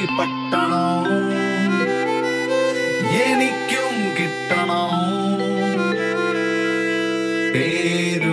പട്ടണം. എനിക്കും കിട്ടണം. പേരു